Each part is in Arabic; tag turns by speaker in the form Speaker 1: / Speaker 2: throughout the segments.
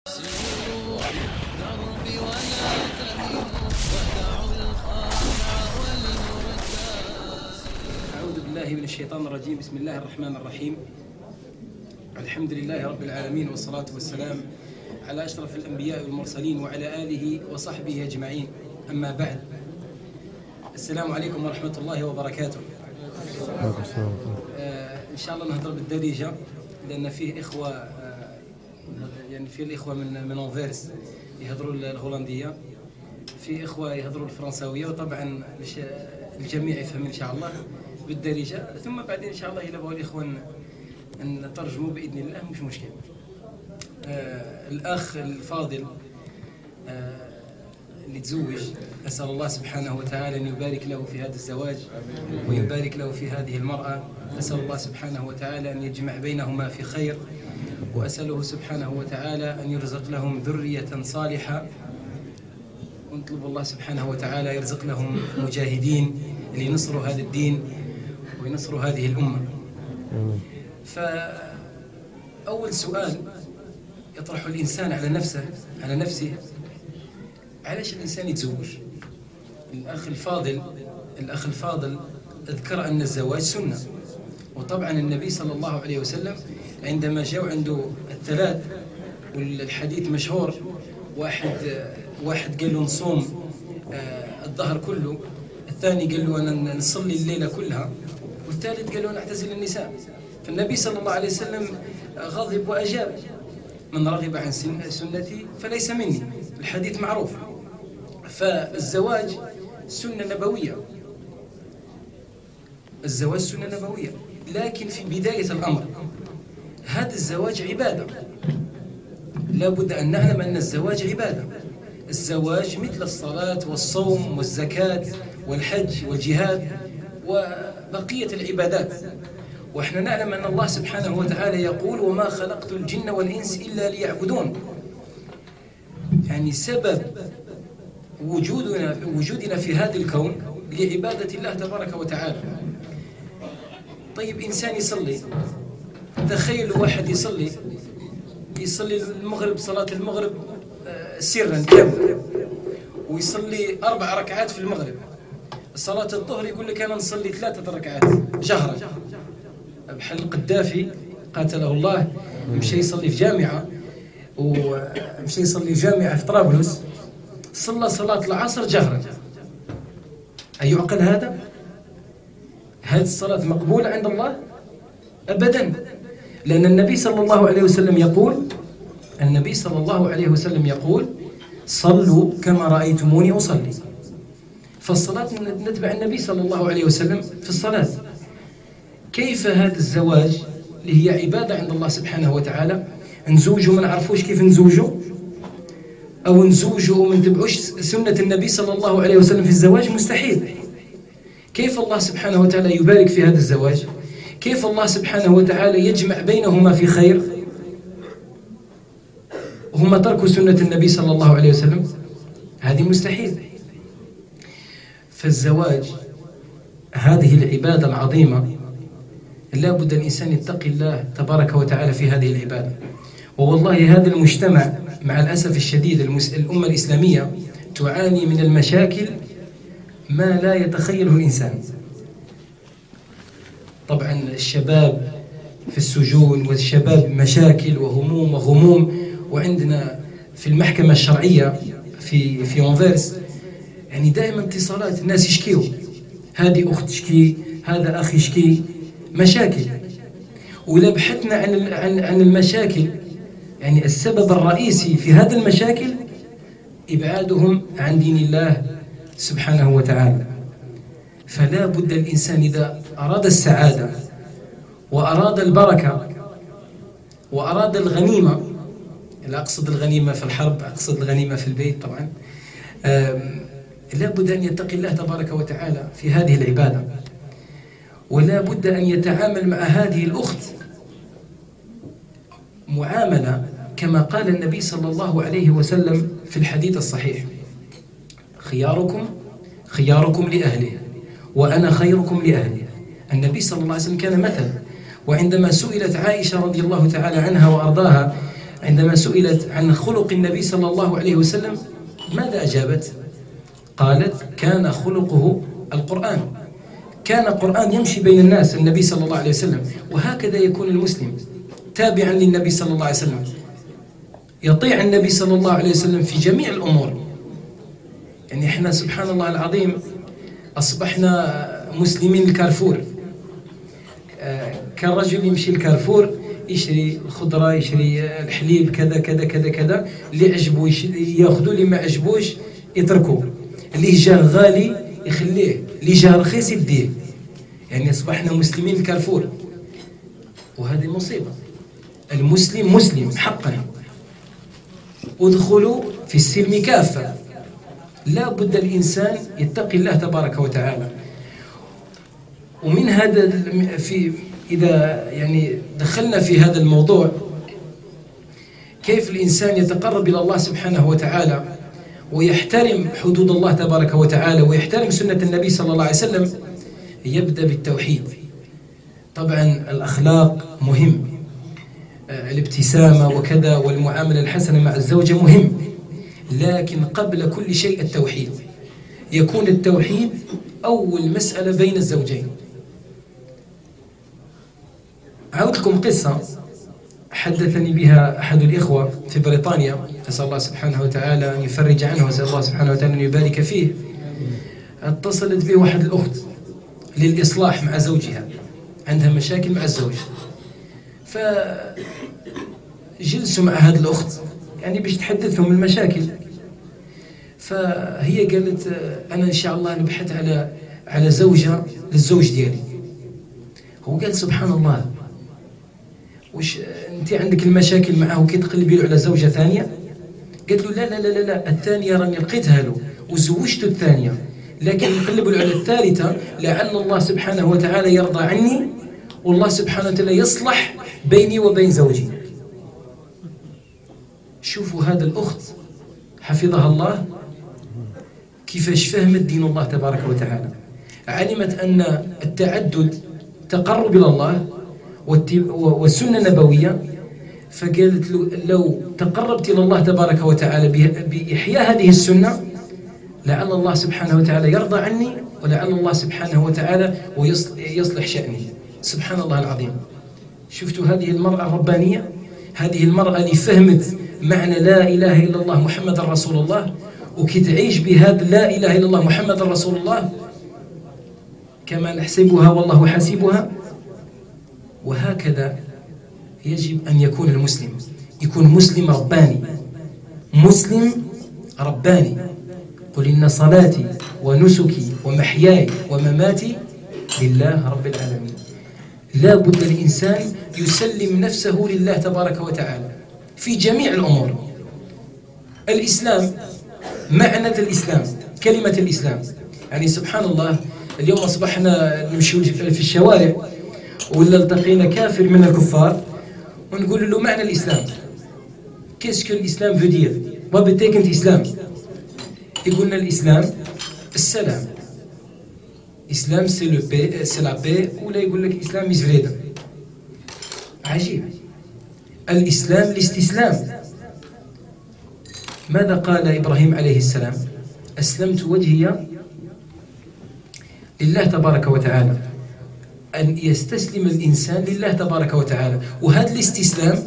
Speaker 1: أعوذ بالله من الشيطان الرجيم. بسم الله الرحمن الرحيم. الحمد لله رب العالمين والصلاة والسلام على أشرف الأنبياء والمرسلين وعلى آله وصحبه أجمعين. أما بعد السلام عليكم ورحمة الله وبركاته. آه إن شاء الله نهضر بالدارجة لأن فيه إخوة يعني فيه الإخوة من من أنفيرس يهضروا الهولندية في إخوة يهضروا الفرنساوية وطبعا مش الجميع يفهم إن شاء الله بالدارجة. ثم بعدين إن شاء الله إذا بغوا الإخوة ن- نترجموا بإذن الله مش مشكل. آه الأخ الفاضل آه اللي تزوج أسأل الله سبحانه وتعالى أن يبارك له في هذا الزواج ويبارك له في هذه المرأة. أسأل الله سبحانه وتعالى أن يجمع بينهما في خير. وأسأله سبحانه وتعالى أن يرزق لهم ذرية صالحة. ونطلب الله سبحانه وتعالى يرزق لهم مجاهدين لينصروا هذا الدين وينصروا هذه الأمة. فأول سؤال يطرحه الإنسان على نفسه على نفسه علاش الإنسان يتزوج؟ الأخ الفاضل الأخ الفاضل ذكر أن الزواج سنة. وطبعا النبي صلى الله عليه وسلم عندما جاء عنده الثلاث والحديث مشهور واحد واحد قال له نصوم آه، الظهر كله الثاني قال له أنا نصلي الليلة كلها والثالث قال له نعتزل النساء. فالنبي صلى الله عليه وسلم غضب وأجاب من رغب عن سن- سنتي فليس مني. الحديث معروف. فالزواج سنة نبوية. الزواج سنة نبوية. لكن في بداية الأمر هذا الزواج عبادة. لا بد أن نعلم أن الزواج عبادة. الزواج مثل الصلاة والصوم والزكاة والحج والجهاد وبقية العبادات. وإحنا نعلم أن الله سبحانه وتعالى يقول وما خلقت الجن والإنس إلا ليعبدون. يعني سبب وجودنا وجودنا في هذا الكون لعبادة الله تبارك وتعالى. طيب إنسان يصلي. تخيلوا واحد يصلي يصلي المغرب صلاة المغرب آه، سرا كامل ويصلي أربع ركعات في المغرب صلاة الظهر يقول لك أنا نصلي ثلاثة ركعات جهرا بحال القدافي قاتله الله مشى يصلي في جامعة ومشى يصلي في جامعة في طرابلس صلى صلاة العصر جهرا أيعقل هذا؟ هذه الصلاة مقبولة عند الله؟ أبدا لأن النبي صلى الله عليه وسلم يقول النبي صلى الله عليه وسلم يقول صلوا كما رأيتموني أصلي. فالصلاة نتبع النبي صلى الله عليه وسلم في الصلاة. كيف هذا الزواج؟ اللي هي عبادة عند الله سبحانه وتعالى. نزوجوا ما نعرفوش كيف نزوجوا. أو نزوجوا وما نتبعوش سنة النبي صلى الله عليه وسلم في الزواج مستحيل. كيف الله سبحانه وتعالى يبارك في هذا الزواج؟ كيف الله سبحانه وتعالى يجمع بينهما في خير؟ هم تركوا سنة النبي صلى الله عليه وسلم. هذه مستحيل. فالزواج هذه العبادة العظيمة لا بد الإنسان يتقي الله تبارك وتعالى في هذه العبادة. ووالله هذا المجتمع مع الأسف الشديد. الأمة الإسلامية تعاني من المشاكل ما لا يتخيله الإنسان طبعا الشباب في السجون والشباب مشاكل وهموم وغموم. وعندنا في المحكمة الشرعية في في أنفيرس يعني دائما اتصالات الناس يشكيوا هذه أخت تشكي هذا أخ يشكي. مشاكل. وإذا بحثنا عن عن عن المشاكل. يعني السبب الرئيسي في هذه المشاكل إبعادهم عن دين الله سبحانه وتعالى. فلا بد الإنسان إذا أراد السعادة وأراد البركة وأراد الغنيمة. لا أقصد الغنيمة في الحرب أقصد الغنيمة في البيت طبعا. لا بد أن يتقي الله تبارك وتعالى في هذه العبادة. ولا بد أن يتعامل مع هذه الأخت معاملة كما قال النبي صلى الله عليه وسلم في الحديث الصحيح. خياركم خياركم لأهله وأنا خيركم لأهله النبي صلى الله عليه وسلم كان مثل. وعندما سئلت عائشة رضي الله تعالى عنها وأرضاها عندما سئلت عن خلق النبي صلى الله عليه وسلم ماذا أجابت؟ قالت كان خلقه القرآن. كان القرآن يمشي بين الناس النبي صلى الله عليه وسلم. وهكذا يكون المسلم تابعا للنبي صلى الله عليه وسلم. يطيع النبي صلى الله عليه وسلم في جميع الأمور. يعني إحنا سبحان الله العظيم أصبحنا مسلمين الكارفور. كان رجل يمشي الكارفور يشري الخضرة يشري الحليب كذا كذا كذا كذا اللي عجبو ياخذوا اللي ما عجبوش يتركوا اللي جاه غالي يخليه اللي جاه رخيص يديه. يعني أصبحنا مسلمين الكارفور. وهذه مصيبة. المسلم مسلم حقا. ادخلوا في السلم كافة. لا بد الإنسان يتقي الله تبارك وتعالى. ومن هذا في إذا يعني دخلنا في هذا الموضوع كيف الإنسان يتقرب إلى الله سبحانه وتعالى ويحترم حدود الله تبارك وتعالى ويحترم سنة النبي صلى الله عليه وسلم؟ يبدأ بالتوحيد. طبعا الأخلاق مهم. الابتسامة وكذا والمعاملة الحسنة مع الزوجة مهم. لكن قبل كل شيء التوحيد. يكون التوحيد أول مسألة بين الزوجين. أعود لكم قصة حدثني بها أحد الإخوة في بريطانيا. أسأل الله سبحانه وتعالى أن يفرج عنه وأسأل الله سبحانه وتعالى أن يبارك فيه. اتصلت به واحد الأخت للإصلاح مع زوجها عندها مشاكل مع الزوج. فجلسوا مع هذه الأخت يعني باش تحدثهم المشاكل. فهي قالت أنا إن شاء الله نبحث على على زوجة للزوج ديالي. هو قال سبحان الله. وش انت عندك المشاكل معه وكي تقلبي له على زوجة ثانية؟ قالت له لا لا لا لا الثانية راني لقيتها له وزوجته الثانية لكن نقلب على الثالثة لعل الله سبحانه وتعالى يرضى عني والله سبحانه وتعالى يصلح بيني وبين زوجي. شوفوا هذا الأخت حفظها الله. كيفاش فهمت دين الله تبارك وتعالى؟ علمت أن التعدد تقرب إلى الله والسنة النبوية فقالت له لو تقربت إلى الله تبارك وتعالى بإحياء هذه السنة لعل الله سبحانه وتعالى يرضى عني ولعل الله سبحانه وتعالى ويصلح شأني. سبحان الله العظيم. شفتوا هذه المرأة الربانية؟ هذه المرأة اللي فهمت معنى لا إله إلا الله محمد رسول الله وكي تعيش بهذا لا إله إلا الله محمد رسول الله كما نحسبها والله حسيبها وهكذا يجب أن يكون المسلم يكون مسلم رباني. مسلم رباني. قل إن صلاتي ونسكي ومحياي ومماتي لله رب العالمين. لا بد الإنسان يسلم نفسه لله تبارك وتعالى في جميع الأمور. الإسلام معنى الإسلام كلمة الإسلام. يعني سبحان الله اليوم أصبحنا نمشي في الشوارع ولا التقينا كافر من الكفار ونقول له معنى الإسلام. qu'est-ce que الإسلام veut dire wat betekent إسلام يقولنا الإسلام السلام. إسلام c'est la paix c'est la paix ولا يقول لك مش vrede عجيب. الإسلام الاستسلام. ماذا قال إبراهيم عليه السلام؟ أسلمت وجهي لله تبارك وتعالى. أن يستسلم الإنسان لله تبارك وتعالى. وهذا الاستسلام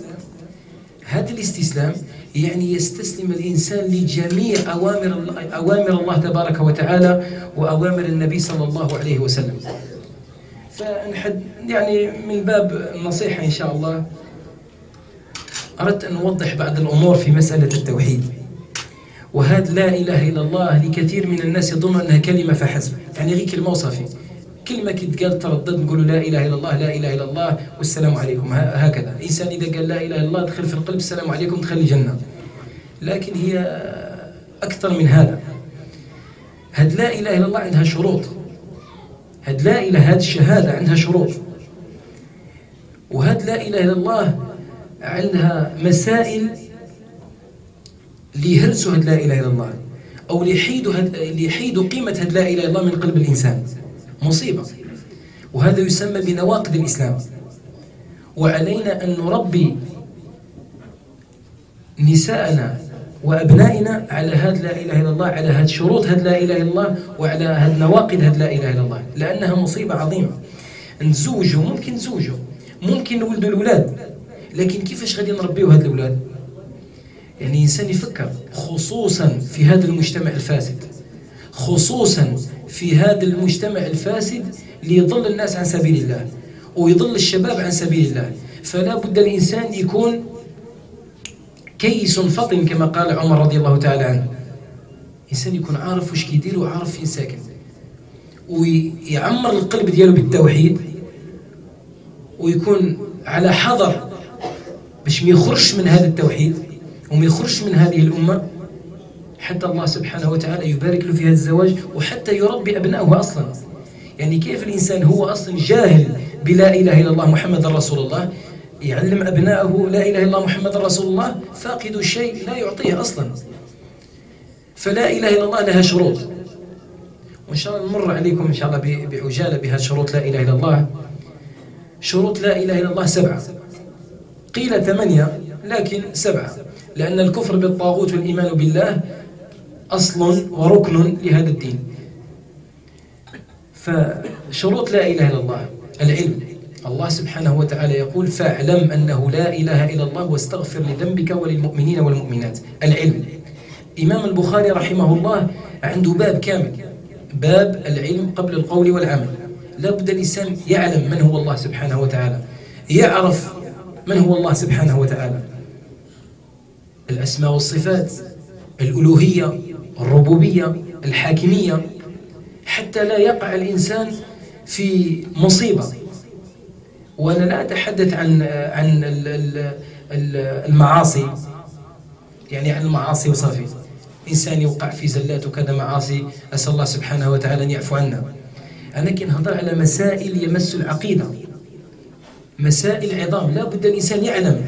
Speaker 1: هذا الاستسلام يعني يستسلم الإنسان لجميع أوامر أوامر الله تبارك وتعالى وأوامر النبي صلى الله عليه وسلم. فنحد يعني من باب النصيحة إن شاء الله أردت أن أوضح بعض الأمور في مسألة التوحيد. وهذا لا إله إلا الله لكثير من الناس يظن أنها كلمة فحسب يعني غير كلمة وصفي كلمة كي تقال تردد نقول لا إله إلا الله لا إله إلا الله والسلام عليكم هكذا. الإنسان إذا قال لا إله إلا الله دخل في القلب السلام عليكم دخل الجنة. لكن هي أكثر من هذا. هاد لا إله إلا الله عندها شروط. هاد لا إله هاد الشهادة عندها شروط. وهاد لا إله إلا الله عندها مسائل ليهرسوا هاد لا إله إلا الله أو ليحيدوا هاد ليحيدوا قيمة هاد لا إله إلا الله من قلب الإنسان. مصيبة. وهذا يسمى بنواقض الإسلام. وعلينا أن نربي نساءنا وأبنائنا على هذا لا إله إلا الله على هذه شروط هذا لا إله إلا الله وعلى هذه نواقض هذا لا إله إلا الله. لأنها مصيبة عظيمة. نزوجوا ممكن نزوجوا. ممكن نولدوا الأولاد. لكن كيفاش غادي نربيو هاد الأولاد؟ يعني إنسان يفكر خصوصا في هذا المجتمع الفاسد. خصوصا في هذا المجتمع الفاسد ليضل الناس عن سبيل الله ويضل الشباب عن سبيل الله. فلا بد الإنسان يكون كيس فطن كما قال عمر رضي الله تعالى عنه. إنسان يكون عارف واش كيدير وعارف فين ساكن. ويعمر القلب ديالو بالتوحيد ويكون على حذر باش ما يخرجش من هذا التوحيد وما يخرجش من هذه الأمة. حتى الله سبحانه وتعالى يبارك له في هذا الزواج وحتى يربي أبنائه أصلا. يعني كيف الإنسان هو أصلا جاهل بلا إله إلا الله محمد رسول الله؟ يعلم أبنائه لا إله إلا الله محمد رسول الله فاقد الشيء لا يعطيه أصلا. فلا إله إلا الله لها شروط. وإن شاء الله نمر عليكم إن شاء الله بعجالة بها شروط لا إله إلا الله. شروط لا إله إلا الله سبعة. قيل ثمانية لكن سبعة. لأن الكفر بالطاغوت والإيمان بالله أصل وركن لهذا الدين. فشروط لا إله إلا الله العلم. الله سبحانه وتعالى يقول فاعلم أنه لا إله إلا الله واستغفر لذنبك وللمؤمنين والمؤمنات. العلم. إمام البخاري رحمه الله عنده باب كامل. باب العلم قبل القول والعمل. لا بد الإنسان يعلم من هو الله سبحانه وتعالى. يعرف من هو الله سبحانه وتعالى. الأسماء والصفات الألوهية الربوبية الحاكمية حتى لا يقع الإنسان في مصيبة. وأنا لا أتحدث عن عن المعاصي. يعني عن المعاصي وصافي. إنسان يوقع في زلات وكذا معاصي أسأل الله سبحانه وتعالى أن يعفو عنا. أنا كنهضر على مسائل يمس العقيدة. مسائل عظام. لا بد الإنسان يعلم.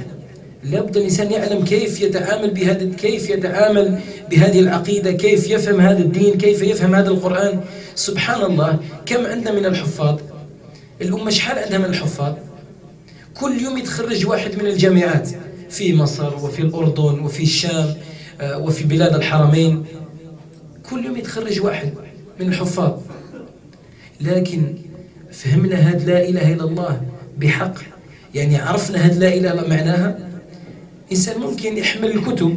Speaker 1: لا بد الإنسان يعلم كيف يتعامل بهذا كيف يتعامل بهذه العقيدة كيف يفهم هذا الدين كيف يفهم هذا القرآن. سبحان الله كم عندنا من الحفاظ؟ الأمة شحال عندها من الحفاظ؟ كل يوم يتخرج واحد من الجامعات في مصر وفي الأردن وفي الشام آه، وفي بلاد الحرمين. كل يوم يتخرج واحد من الحفاظ. لكن فهمنا هذا لا إله إلا الله بحق. يعني عرفنا هذا لا إله إلا معناها؟ إنسان ممكن يحمل الكتب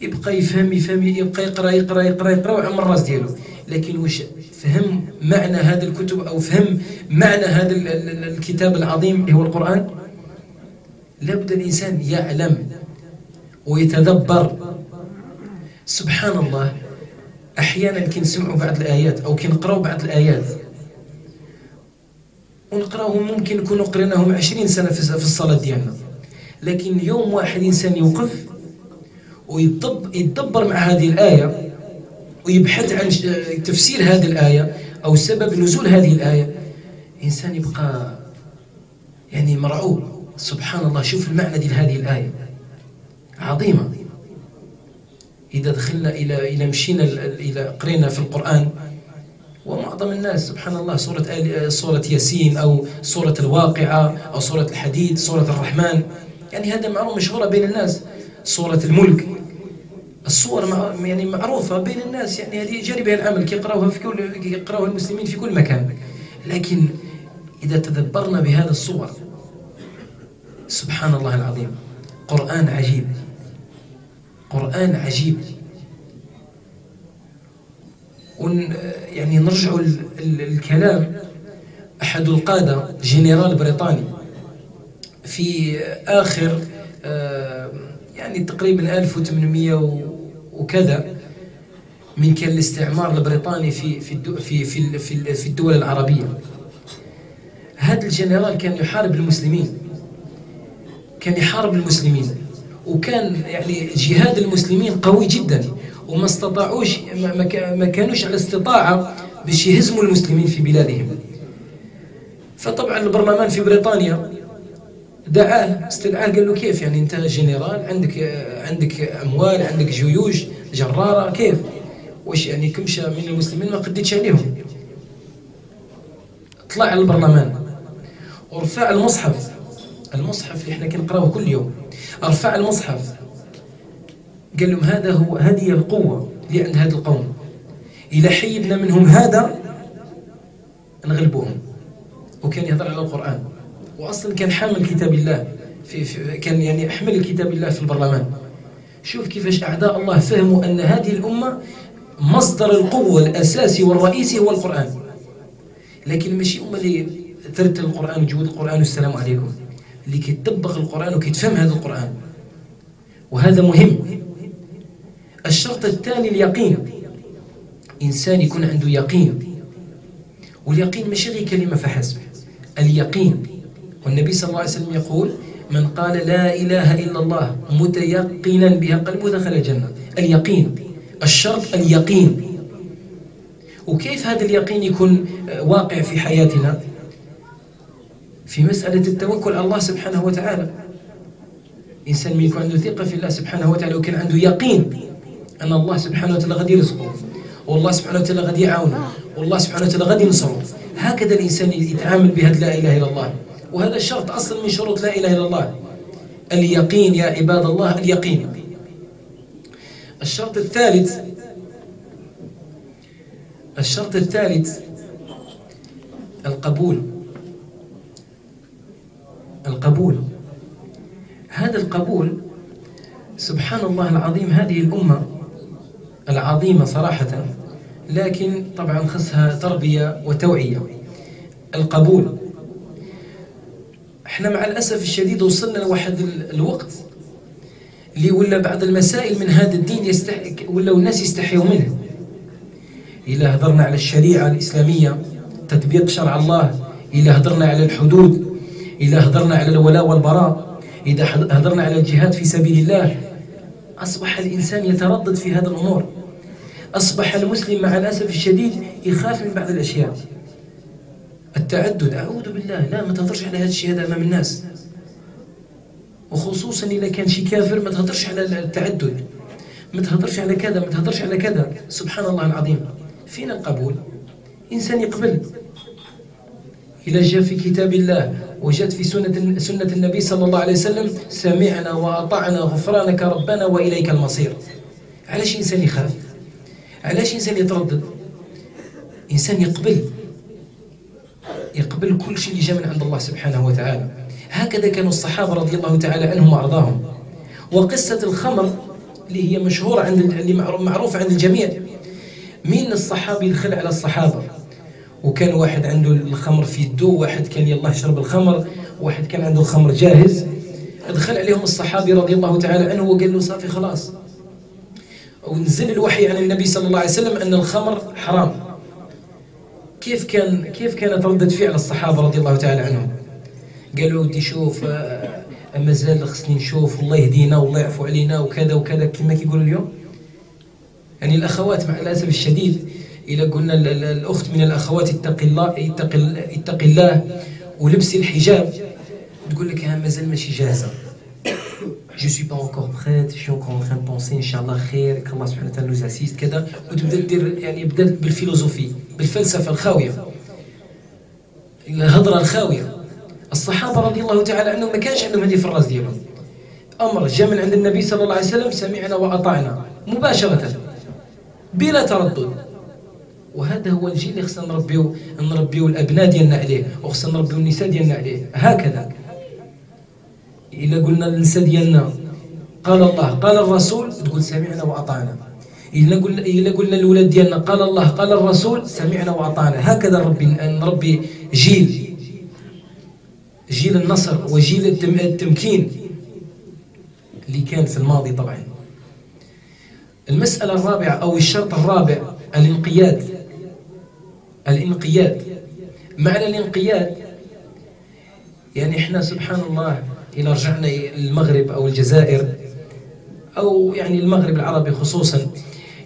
Speaker 1: يبقى يفهم يفهم يبقى يقرأ يقرأ يقرأ يقرأ وعمر الرأس ديالو. لكن واش فهم معنى هذه الكتب أو فهم معنى هذا الكتاب العظيم اللي هو القرآن؟ لابد الإنسان يعلم ويتدبر. سبحان الله أحيانا كنسمعوا بعض الآيات أو كنقراو بعض الآيات. ونقرأهم ممكن نكونوا قريناهم عشرين سنة في الصلاة ديالنا. لكن يوم واحد إنسان يوقف ويتدبر مع هذه الآية ويبحث عن تفسير هذه الآية أو سبب نزول هذه الآية إنسان يبقى يعني مرعوب. سبحان الله شوف المعنى ديال هذه الآية. عظيمة. إذا دخلنا إلى إلى مشينا إلى قرينا في القرآن ومعظم الناس سبحان الله سورة آل سورة ياسين أو سورة الواقعة أو سورة الحديد سورة الرحمن يعني هذا معروف مشهورة بين الناس سورة الملك. الصور يعني معروفة بين الناس يعني هذه جاري بها العمل كيقراوها في كل كيقراوها المسلمين في كل مكان. لكن إذا تدبرنا بهذا الصور سبحان الله العظيم قرآن عجيب قرآن عجيب. ون يعني نرجع الكلام. أحد القادة جنرال بريطاني. في آخر آه، يعني تقريبا 1800 وكذا من كان الاستعمار البريطاني في في في في في الدول العربية. هذا الجنرال كان يحارب المسلمين. كان يحارب المسلمين. وكان يعني جهاد المسلمين قوي جدا. وما استطاعوش ما كانوش على استطاعة باش يهزموا المسلمين في بلادهم. فطبعا البرلمان في بريطانيا دعاه. استدعاه قال له كيف يعني أنت جنرال؟ عندك عندك أموال عندك جيوش جرارة كيف؟ واش يعني كمشى من المسلمين ما قديتش عليهم. طلع على البرلمان. ورفع المصحف. المصحف اللي إحنا كنقراوه كل يوم. رفع المصحف. قال لهم هذا هو هذه القوة اللي عند هذا القوم. إذا حيدنا منهم هذا نغلبوهم وكان يهضر على القرآن. وأصلا كان حامل كتاب الله في, في كان يعني حمل كتاب الله في البرلمان. شوف كيفاش أعداء الله فهموا أن هذه الأمة مصدر القوة الأساسي والرئيسي هو القرآن. لكن ماشي أمة اللي ترتل القرآن وجود القرآن والسلام عليكم. اللي كيطبق القرآن وكيتفهم هذا القرآن. وهذا مهم. الشرط الثاني اليقين. إنسان يكون عنده يقين. واليقين ماشي غير كلمة فحسب. اليقين. والنبي صلى الله عليه وسلم يقول من قال لا إله إلا الله متيقنا بها قلبه دخل الجنة. اليقين. الشرط اليقين. وكيف هذا اليقين يكون واقع في حياتنا؟ في مسألة التوكل على الله سبحانه وتعالى. إنسان من يكون عنده ثقة في الله سبحانه وتعالى وكان عنده يقين أن الله سبحانه وتعالى غادي يرزقه. والله سبحانه وتعالى غادي يعاونه. والله سبحانه وتعالى غادي ينصره. هكذا الإنسان يتعامل بهذا لا إله إلا الله. وهذا الشرط أصلا من شروط لا إله إلا الله. اليقين يا عباد الله اليقين. الشرط الثالث الشرط الثالث القبول. القبول. هذا القبول سبحان الله العظيم هذه الأمة العظيمة صراحة لكن طبعا خصها تربية وتوعية. القبول. إحنا مع الأسف الشديد وصلنا لواحد الوقت اللي ولا بعض المسائل من هذا الدين يستح... ولا الناس يستحيوا منه. إذا هضرنا على الشريعة الإسلامية تطبيق شرع الله إذا هضرنا على الحدود إذا هضرنا على الولاء والبراء إذا هضرنا على الجهاد في سبيل الله. أصبح الإنسان يتردد في هذه الأمور. أصبح المسلم مع الأسف الشديد يخاف من بعض الأشياء. التعدد أعوذ بالله. لا ما تهضرش على هذا الشيء هذا أمام الناس. وخصوصا إذا كان شي كافر ما تهضرش على التعدد. ما تهضرش على كذا ما تهضرش على كذا. سبحان الله العظيم. فين القبول. إنسان يقبل. إذا جاء في كتاب الله وجاءت في سنة, سنة النبي صلى الله عليه وسلم سمعنا وأطعنا غفرانك ربنا وإليك المصير. علاش إنسان يخاف؟ علاش إنسان يتردد؟ إنسان يقبل. يقبل كل شيء اللي جاء من عند الله سبحانه وتعالى. هكذا كانوا الصحابة رضي الله تعالى عنهم وأرضاهم. وقصة الخمر اللي هي مشهورة عند اللي معروفة عند الجميع. مين الصحابي دخل على الصحابة؟ وكان واحد عنده الخمر في يده واحد كان يلا يشرب الخمر واحد كان عنده الخمر جاهز. دخل عليهم الصحابي رضي الله تعالى عنه وقال له صافي خلاص. ونزل الوحي عن النبي صلى الله عليه وسلم أن الخمر حرام. كيف كان كيف كانت ردة فعل الصحابة رضي الله تعالى عنهم؟ قالوا ودي شوف آه، مازال خصني نشوف والله يهدينا والله يعفو علينا وكذا وكذا كما كيقولوا اليوم. يعني الأخوات مع الأسف الشديد إذا قلنا الأخت من الأخوات اتق الله اتق, اتق الله ولبسي الحجاب. تقول لك مازال ماشي جاهزة. Je suis pas encore prête je suis encore en train de penser الله خير الله سبحانه وتعالى nous assiste كذا وتبدا دير يعني بدات بال philosophie بالفلسفه الخاويه الهضره الخاويه الصحابه رضي الله تعالى عنهم ما كانش عندهم هذه في الراس ديالهم أمر جاء من عند النبي صلى الله عليه وسلم سمعنا واطعنا مباشره بلا تردد وهذا هو الجيل اللي خصنا نربيو نربيو الابناء ديالنا عليه وخصنا نربيو النساء ديالنا عليه هكذا إلا قلنا النساء ديالنا. قال الله قال الرسول تقول سمعنا وأطعنا. إلا قلنا إلا قلنا الأولاد ديالنا قال الله قال الرسول سمعنا وأطعنا. هكذا نربي نربي جيل. جيل النصر وجيل التمكين اللي كان في الماضي طبعا. المسألة الرابعة أو الشرط الرابع الانقياد. الانقياد. معنى الانقياد يعني إحنا سبحان الله إذا رجعنا المغرب أو الجزائر أو يعني المغرب العربي خصوصا.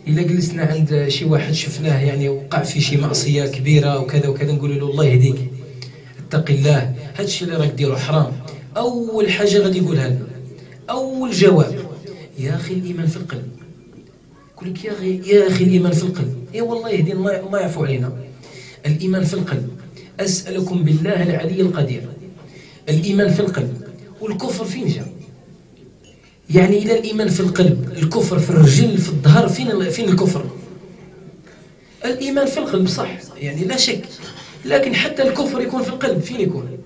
Speaker 1: إذا جلسنا عند شي واحد شفناه يعني وقع في شي معصية كبيرة وكذا وكذا نقول له الله يهديك اتق الله هذا الشيء اللي راك ديرو حرام. أول حاجة غادي يقولها لنا أول جواب يا أخي الإيمان في القلب. يقول لك يا أخي يا أخي الإيمان في القلب. إي والله يهدي الله الله يعفو علينا. الإيمان في القلب أسألكم بالله العلي القدير. الإيمان في القلب والكفر فين جاء يعني إلى الإيمان في القلب الكفر في الرجل في الظهر فين فين الكفر؟ الإيمان في القلب صح. يعني لا شك. لكن حتى الكفر يكون في القلب فين يكون؟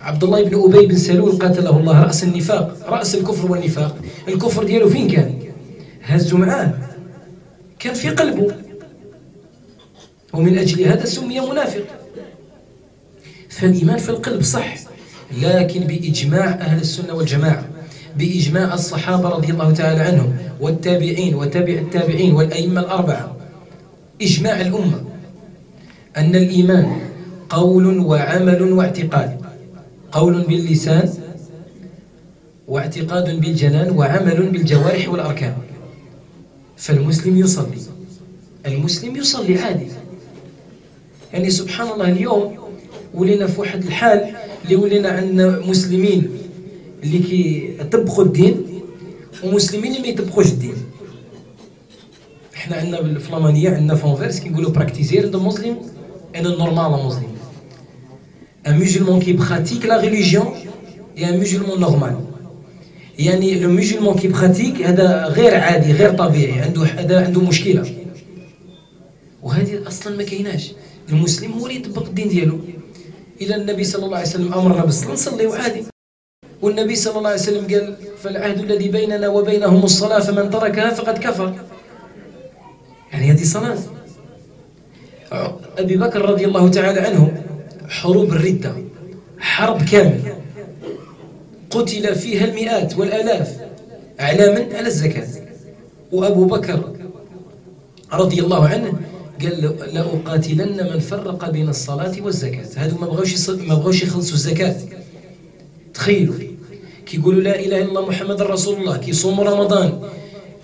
Speaker 1: عبد الله بن أبي بن سلول قاتله الله رأس النفاق. رأس الكفر والنفاق. الكفر دياله فين كان؟ هزوا معاه. كان في قلبه. ومن أجل هذا سمي منافق. فالإيمان في القلب صح. لكن بإجماع أهل السنة والجماعة بإجماع الصحابة رضي الله تعالى عنهم والتابعين وتابع التابعين والأئمة الأربعة. إجماع الأمة. أن الإيمان قول وعمل واعتقاد. قول باللسان واعتقاد بالجنان وعمل بالجوارح والأركان. فالمسلم يصلي. المسلم يصلي عادي. يعني سبحان الله اليوم ولينا في واحد الحال اللي ولينا عندنا مسلمين اللي كيطبقوا الدين ومسلمين اللي ما يطبقوش الدين. إحنا عندنا بالفلامانيه عندنا فونفيرس كيقولوا praktiserende moslim en normale moslim un musulman qui pratique la religion et un musulman normal. يعني le musulman qui pratique هذا غير عادي غير طبيعي عنده هذا عنده مشكلة. وهذه أصلا ما كايناش. المسلم هو اللي يطبق الدين ديالو. إلى النبي صلى الله عليه وسلم أمرنا بالصلاه نصليو عادي والنبي صلى الله عليه وسلم قال فالعهد الذي بيننا وبينهم الصلاة فمن تركها فقد كفر. يعني هذه صلاة. أبي بكر رضي الله تعالى عنه حروب الردة حرب كامله قتل فيها المئات والآلاف. على على الزكاة. وأبو بكر رضي الله عنه قال لأقاتلن من فرق بين الصلاة والزكاة. هادو ما بغاوش ما بغاوش يخلصوا الزكاة. تخيلوا. كيقولوا لا إله إلا الله محمد رسول الله كيصوموا رمضان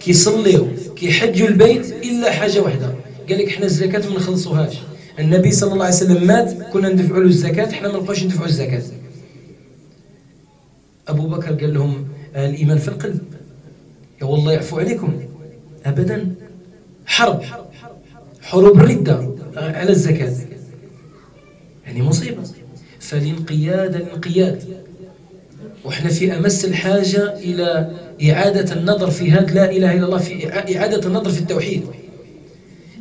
Speaker 1: كيصليوا كيحجوا البيت إلا حاجة واحدة. قال لك إحنا الزكاة ما نخلصوهاش. النبي صلى الله عليه وسلم مات كنا ندفعوا له الزكاة إحنا ما نبقاوش ندفعوا الزكاة. أبو بكر قال لهم الإيمان في القلب. يا والله يعفو عليكم. أبدا. حرب. حروب الردة على الزكاة. يعني مصيبة. فالانقياد الانقياد وإحنا في أمس الحاجة إلى إعادة النظر في هذا لا إله إلا الله في إعادة النظر في التوحيد.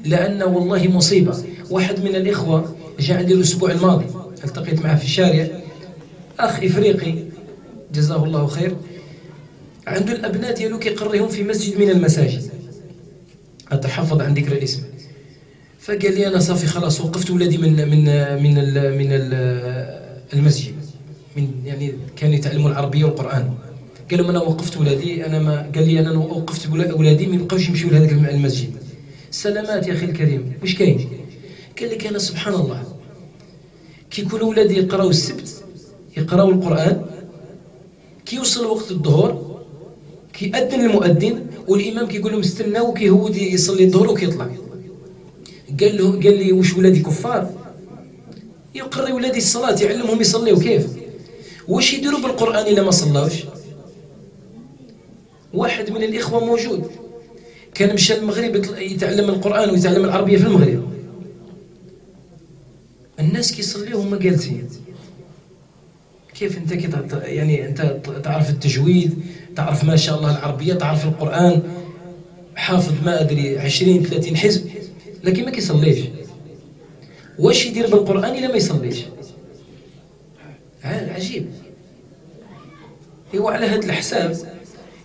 Speaker 1: لأن والله مصيبة. واحد من الإخوة جاء عندي الأسبوع الماضي التقيت معه في الشارع. أخ إفريقي جزاه الله خير. عنده الأبناء ديالو كيقريهم في مسجد من المساجد. أتحفظ عن ذكر الاسم فقال لي أنا صافي خلاص وقفت ولادي من من من من المسجد. من يعني كانوا يتعلموا العربية والقرآن. قال لهم أنا وقفت ولادي أنا ما قال لي أنا وقفت ولادي ما يبقاوش يمشيو لهذاك المسجد. سلامات يا أخي الكريم واش كاين؟ قال لك أنا سبحان الله كي يكونوا ولادي يقراو السبت يقراو القرآن كي يوصل وقت الظهر كيأذن المؤذن والإمام كيقول لهم استناو كيهود يصلي الظهر وكيطلع. قال له قال لي واش ولادي كفار؟ يقري ولادي الصلاة يعلمهم يصليوا كيف؟ واش يديروا بالقرآن إلا ما صلاوش؟ واحد من الإخوة موجود. كان مشى المغرب يتعلم القرآن ويتعلم العربية في المغرب. الناس كيصليوا هما جالسين. كيف أنت كي يعني أنت تعرف التجويد تعرف ما شاء الله العربية تعرف القرآن؟ حافظ ما أدري 20 30 حزب. لكن ما كيصليش. واش يدير بالقرآن إلا ما يصليش؟ عجيب. هو على هذا الحساب.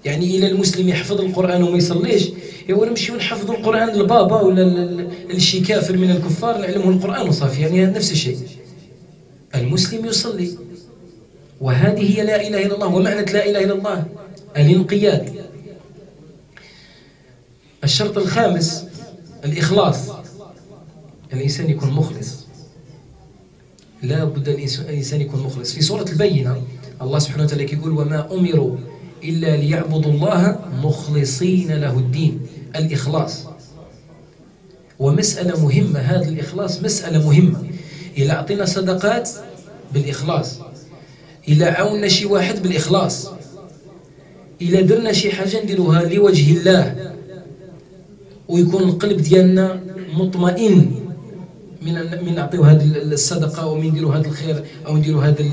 Speaker 1: يعني إلى المسلم يحفظ القرآن وما يصليش هو نمشيو نحفظوا القرآن للبابا ولا لشي كافر من الكفار نعلمه القرآن وصافي. يعني نفس الشيء. المسلم يصلي. وهذه هي لا إله إلا الله. ومعنى لا إله إلا الله؟ الانقياد. الشرط الخامس الإخلاص. الإنسان يكون مخلص. لا بد الإنسان يكون مخلص. في سورة البينة الله سبحانه وتعالى يقول وما أمروا إلا ليعبدوا الله مخلصين له الدين الإخلاص. ومسألة مهمة هذا الإخلاص مسألة مهمة. إلا أعطينا صدقات بالإخلاص. إلا عاونا شي واحد بالإخلاص. إلا درنا شي حاجة نديروها لوجه الله. ويكون القلب ديالنا مطمئن من من نعطيو هذه الصدقة ومن نديروا هذا الخير أو نديروا هذا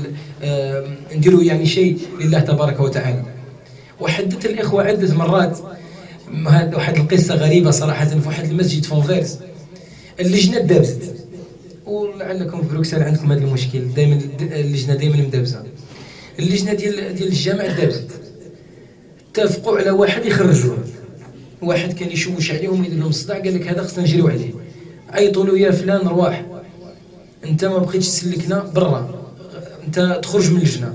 Speaker 1: نديروا يعني شيء لله تبارك وتعالى. وحدثت الإخوة عدة مرات. واحد القصة غريبة صراحة في واحد المسجد في أنفيرس. اللجنة دابزت. ولعلكم في بروكسل عندكم هذا المشكل. دائما اللجنة دائما مدابزة. اللجنة ديال ديال الجامع دابزت. اتفقوا على واحد يخرجوه. واحد كان يشوش عليهم يدير لهم الصداع قال لك هذا خصنا نجريو عليه. عيطوا له يا فلان رواح أنت ما بقيتش تسلكنا برا أنت تخرج من اللجنة.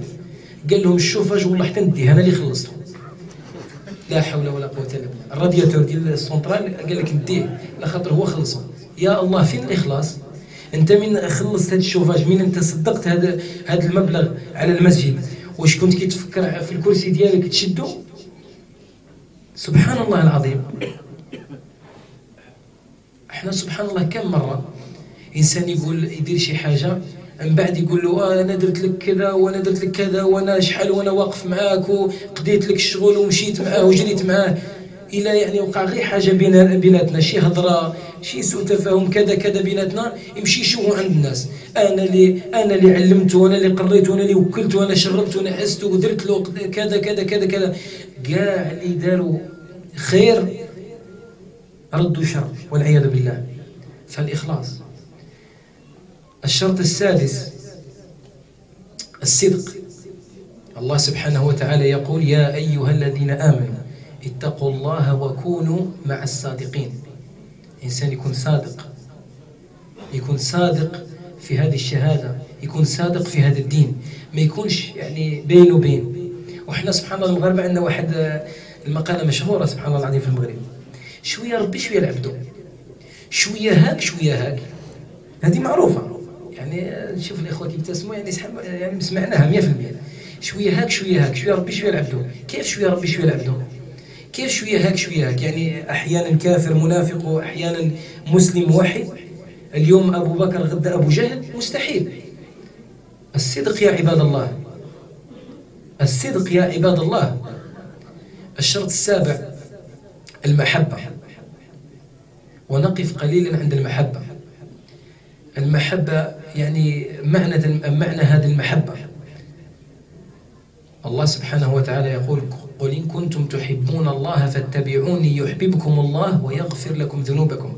Speaker 1: قال لهم الشوفاج والله حتى نديه أنا اللي خلصته. لا حول ولا قوة إلا بالله. الرادياتور ديال السونترال قال لك نديه على خاطر هو خلصه. يا الله فين الإخلاص؟ أنت من خلصت هذا الشوفاج من أنت صدقت هذا هذا المبلغ على المسجد؟ واش كنت كتفكر في الكرسي ديالك تشدو؟ سبحان الله العظيم. إحنا سبحان الله كم مرة إنسان يقول يدير شي حاجة من بعد يقول له آه أنا درت لك كذا وأنا درت لك كذا وأنا شحال وأنا واقف معاك وقضيت لك الشغل ومشيت معاه وجريت معاه. إلى يعني وقع غير حاجة بين بيناتنا. شي هضرة شي سوء تفاهم كذا كذا بيناتنا يمشي يشوفوا عند الناس. أنا اللي أنا اللي علمت وأنا اللي قريت وأنا اللي وكلت وأنا شربت وأنا عزت ودرت له كذا كذا كذا كذا. كاع اللي داروا خير ردوا شر والعياذ بالله. فالإخلاص. الشرط السادس الصدق. الله سبحانه وتعالى يقول يا أيها الذين آمنوا اتقوا الله وكونوا مع الصادقين. إنسان يكون صادق يكون صادق في هذه الشهادة يكون صادق في هذا الدين. ما يكونش يعني بين وبين وإحنا سبحان الله المغاربة عندنا واحد المقالة مشهورة سبحان الله العظيم في المغرب. شوية ربي شوية العبدو شوية هاك شوية هاك. هذه معروفة. يعني نشوف الإخوة كيبتسموا يعني يعني سمعناها 100% شوية هاك شوية هاك شوية ربي شوية العبدو كيف شوية ربي شوية العبدو كيف شوية هاك شوية هاك يعني أحيانا كافر منافق وأحيانا مسلم واحد اليوم أبو بكر غدا أبو جهل مستحيل. الصدق يا عباد الله. الصدق يا عباد الله. الشرط السابع المحبة. ونقف قليلا عند المحبة. المحبة يعني معنى معنى هذه المحبة. الله سبحانه وتعالى يقول قل إن كنتم تحبون الله فاتبعوني يحببكم الله ويغفر لكم ذنوبكم.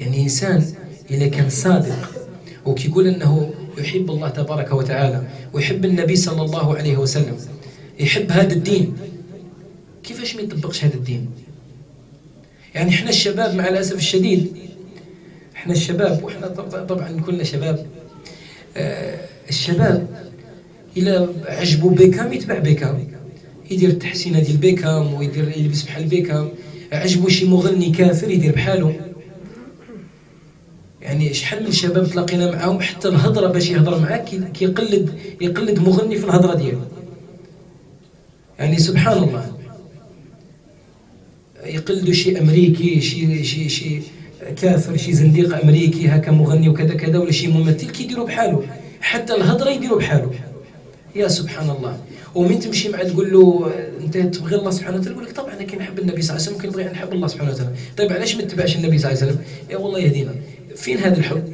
Speaker 1: يعني إنسان إذا كان صادق وكيقول أنه يحب الله تبارك وتعالى ويحب النبي صلى الله عليه وسلم يحب هذا الدين كيفاش ما يطبقش هذا الدين؟ يعني إحنا الشباب مع الأسف الشديد إحنا الشباب وإحنا طبعا كلنا شباب آه الشباب إلى عجبو بيكام يتبع بيكام يدير التحسينة ديال بيكام ويدير يلبس بحال بيكام عجبو شي مغني كافر يدير بحاله يعني شحال من شباب تلاقينا معاهم حتى الهضرة باش يهضر معاك كيقلد يقلد مغني في الهضرة ديالو. يعني سبحان الله. يقلدوا شي أمريكي شي شي شي كافر شي زنديق أمريكي هكا مغني وكذا كذا ولا شي ممثل كيديروا بحاله حتى الهضرة يديروا بحاله يا سبحان الله. ومن تمشي معاه تقول له أنت تبغي الله سبحانه وتعالى؟ يقول لك طبعا أنا كنحب النبي صلى الله عليه وسلم كنبغي نحب الله سبحانه وتعالى. طيب علاش ما تتبعش النبي صلى الله عليه وسلم؟ يا والله يهدينا فين هذا الحب؟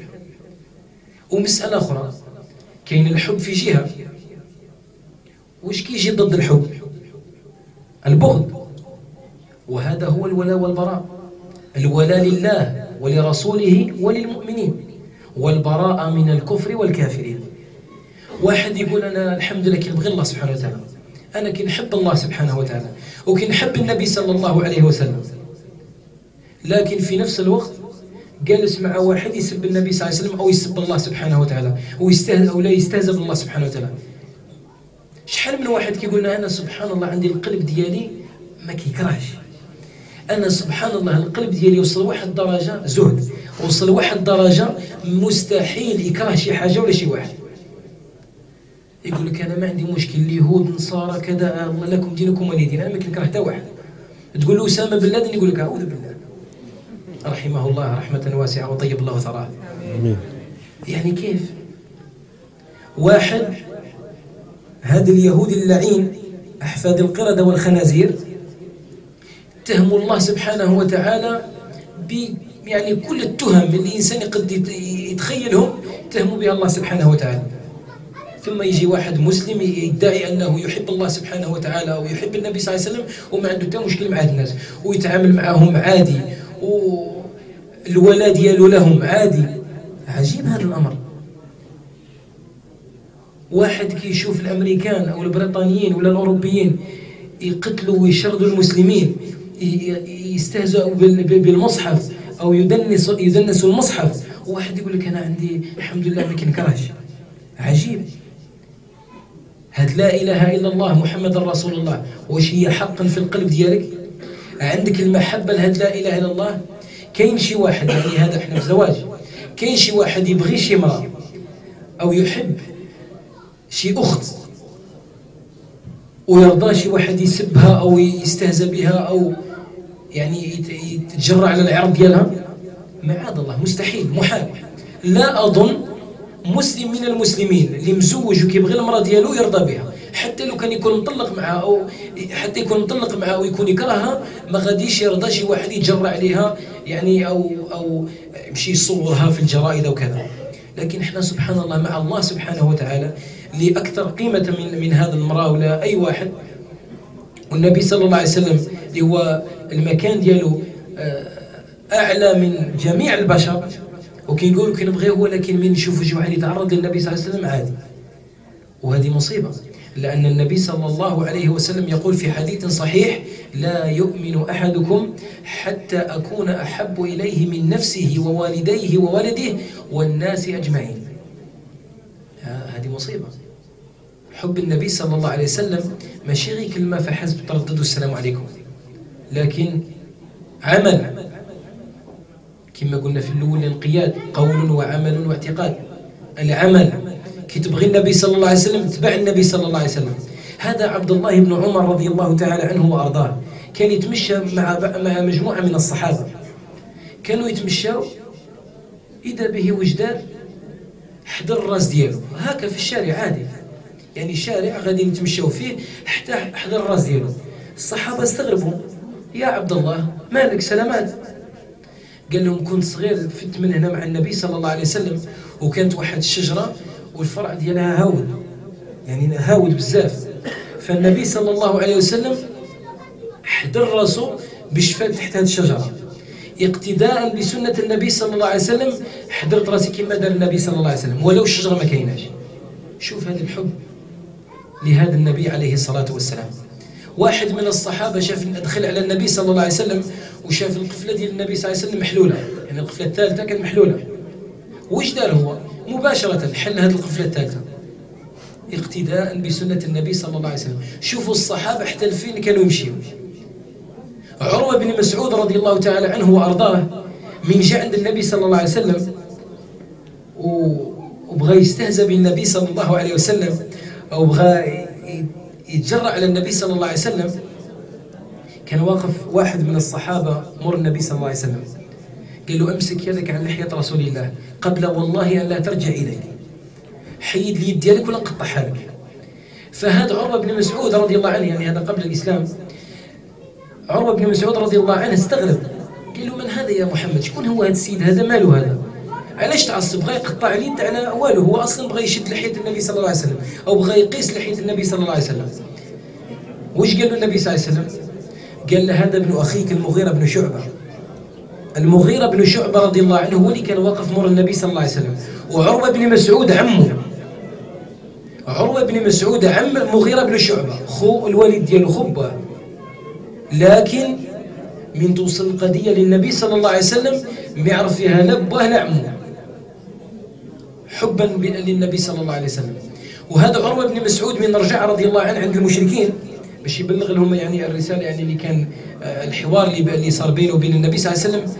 Speaker 1: ومسألة أخرى كاين الحب في جهة. واش كيجي ضد الحب؟ البغض. وهذا هو الولاء والبراء. الولاء لله ولرسوله وللمؤمنين. والبراءة من الكفر والكافرين. واحد يقول أنا الحمد لله كنبغي الله سبحانه وتعالى. أنا كنحب الله سبحانه وتعالى. وكنحب النبي صلى الله عليه وسلم. لكن في نفس الوقت جالس مع واحد يسب النبي صلى الله عليه وسلم أو يسب الله سبحانه وتعالى. ويستهزئ أو لا يستهزئ بالله سبحانه وتعالى. شحال من واحد كيقول أنا سبحان الله عندي القلب ديالي ما كيكرهش. أنا سبحان الله القلب ديالي وصل لواحد الدرجة زهد. وصل لواحد الدرجة مستحيل يكره شي حاجة ولا شي واحد. يقول لك أنا ما عندي مشكل اليهود نصارى كذا الله لكم دينكم ولي دين. أنا ما كنكره حتى واحد. تقول له أسامة بن لادن يقول لك أعوذ بالله. رحمه الله رحمة واسعة وطيب الله ثراه يعني كيف؟ واحد هذا اليهود اللعين أحفاد القردة والخنازير اتهموا الله سبحانه وتعالى ب يعني كل التهم اللي الإنسان قد يتخيلهم اتهموا بها الله سبحانه وتعالى. ثم يجي واحد مسلم يدعي أنه يحب الله سبحانه وتعالى أو يحب النبي صلى الله عليه وسلم وما عنده حتى مشكل مع هاد الناس ويتعامل معهم عادي والولاء ديالو لهم عادي. عجيب هذا الأمر. واحد كيشوف الأمريكان أو البريطانيين ولا الأوروبيين يقتلوا ويشردوا المسلمين يستهزئوا بالمصحف أو يدنسوا يدنسوا المصحف وواحد يقول لك أنا عندي الحمد لله ما كنكرهش. عجيب. هاد لا إله إلا الله محمد رسول الله. واش هي حقا في القلب ديالك؟ عندك المحبة لهاد لا إله إلا الله؟ كاين شي واحد يعني هذا إحنا في زواج كاين شي واحد يبغي شي امرأة أو يحب شي أخت ويرضى شي واحد يسبها أو يستهزأ بها أو يعني يتجرع على العرض ديالها؟ معاذ الله مستحيل محال. لا أظن مسلم من المسلمين اللي مزوج وكيبغي المرأة ديالو يرضى بها. حتى لو كان يكون مطلق معها أو حتى يكون مطلق معها ويكون يكرهها ما غاديش يرضى شي واحد يتجرع عليها يعني أو أو يمشي يصورها في الجرائد أو كذا. لكن إحنا سبحان الله مع الله سبحانه وتعالى اللي أكثر قيمة من من هذا المرأة ولا أي واحد والنبي صلى الله عليه وسلم اللي هو المكان ديالو آه، أعلى من جميع البشر وكيقولوا كنبغيه ولكن من نشوفوا شي واحد يتعرض للنبي صلى الله عليه وسلم عادي. وهذه مصيبة لأن النبي صلى الله عليه وسلم يقول في حديث صحيح لا يؤمن أحدكم حتى أكون أحب إليه من نفسه ووالديه وولده والناس أجمعين. هذه مصيبة. حب النبي صلى الله عليه وسلم ماشي غير كلمة فحسب ترددوا السلام عليكم. لكن عمل كما قلنا في الأول الانقياد قول وعمل واعتقاد. العمل كي تبغي النبي صلى الله عليه وسلم تبع النبي صلى الله عليه وسلم. هذا عبد الله بن عمر رضي الله تعالى عنه وأرضاه. كان يتمشى مع مع مجموعة من الصحابة. كانوا يتمشوا إذا به وجدان حدا الراس ديالو. هكا في الشارع عادي. يعني شارع غادي نتمشاو فيه حتى حدا الراس ديالو. الصحابة استغربوا. يا عبد الله مالك سلامات؟ قال لهم كنت صغير فت من هنا مع النبي صلى الله عليه وسلم وكانت واحد الشجرة والفرع ديالها هاود يعني هاود بزاف. فالنبي صلى الله عليه وسلم حضر راسه باش فات تحت هذه الشجرة. اقتداء بسنة النبي صلى الله عليه وسلم حضرت راسي كما دار النبي صلى الله عليه وسلم ولو الشجرة ما كايناش. شوف هذا الحب لهذا النبي عليه الصلاة والسلام. واحد من الصحابة شاف دخل على النبي صلى الله عليه وسلم وشاف القفلة ديال النبي صلى الله عليه وسلم محلولة. يعني القفلة الثالثة كانت محلولة. واش دار هو؟ مباشرة حل هذه القفلة الثالثة. اقتداء بسنة النبي صلى الله عليه وسلم. شوفوا الصحابة حتى لفين كانوا يمشيوا عروة بن مسعود رضي الله تعالى عنه وأرضاه من جاء عند النبي صلى الله عليه وسلم. وبغى يستهزأ بالنبي صلى الله عليه وسلم. أو بغى يتجرأ على النبي صلى الله عليه وسلم. كان واقف واحد من الصحابة مر النبي صلى الله عليه وسلم. قال له أمسك يدك عن لحية رسول الله قبل والله أن لا ترجع إليك. حيد اليد ديالك ولا نقطعها لك. فهذا عروة بن مسعود رضي الله عنه يعني هذا قبل الإسلام. عروة بن مسعود رضي الله عنه استغرب. قال له من هذا يا محمد؟ شكون هو هذا السيد هذا؟ ماله هذا؟ علاش تعصب؟ بغى يقطع اليد على والو. هو أصلا بغى يشد لحية النبي صلى الله عليه وسلم أو بغى يقيس لحية النبي صلى الله عليه وسلم. وش قال له النبي صلى الله عليه وسلم؟ قال له هذا ابن أخيك المغيرة بن شعبة. المغيرة بن شعبة رضي الله عنه هو اللي كان واقف مر النبي صلى الله عليه وسلم. وعروة بن مسعود عمه. عروة بن مسعود عم المغيرة بن شعبة خو الوالد ديالو خبة. لكن من توصل القضية للنبي صلى الله عليه وسلم ما يعرف فيها لبه لعمه حبا للنبي صلى الله عليه وسلم. وهذا عروة بن مسعود من رجع رضي الله عنه عند المشركين. باش يبلغ لهم يعني الرسالة يعني اللي كان آه، الحوار اللي اللي صار بينه وبين النبي صلى الله عليه وسلم.